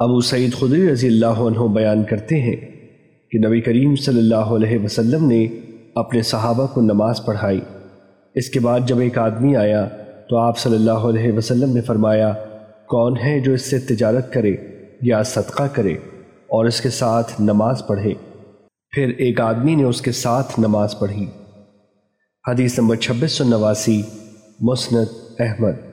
ابو سعید خدری رضی اللہ عنہ بیان کرتے ہیں کہ نبی کریم صلی اللہ علیہ وسلم نے اپنے صحابہ کو نماز پڑھائی۔ اس کے بعد جب ایک آدمی آیا تو آپ صلی اللہ علیہ وسلم نے فرمایا، کون ہے جو اس سے تجارت کرے یا صدقہ کرے اور اس کے ساتھ نماز پڑھے؟ پھر ایک آدمی نے اس کے ساتھ نماز پڑھی۔ حدیث نمبر چھبیس سو نواسی، مسند احمد۔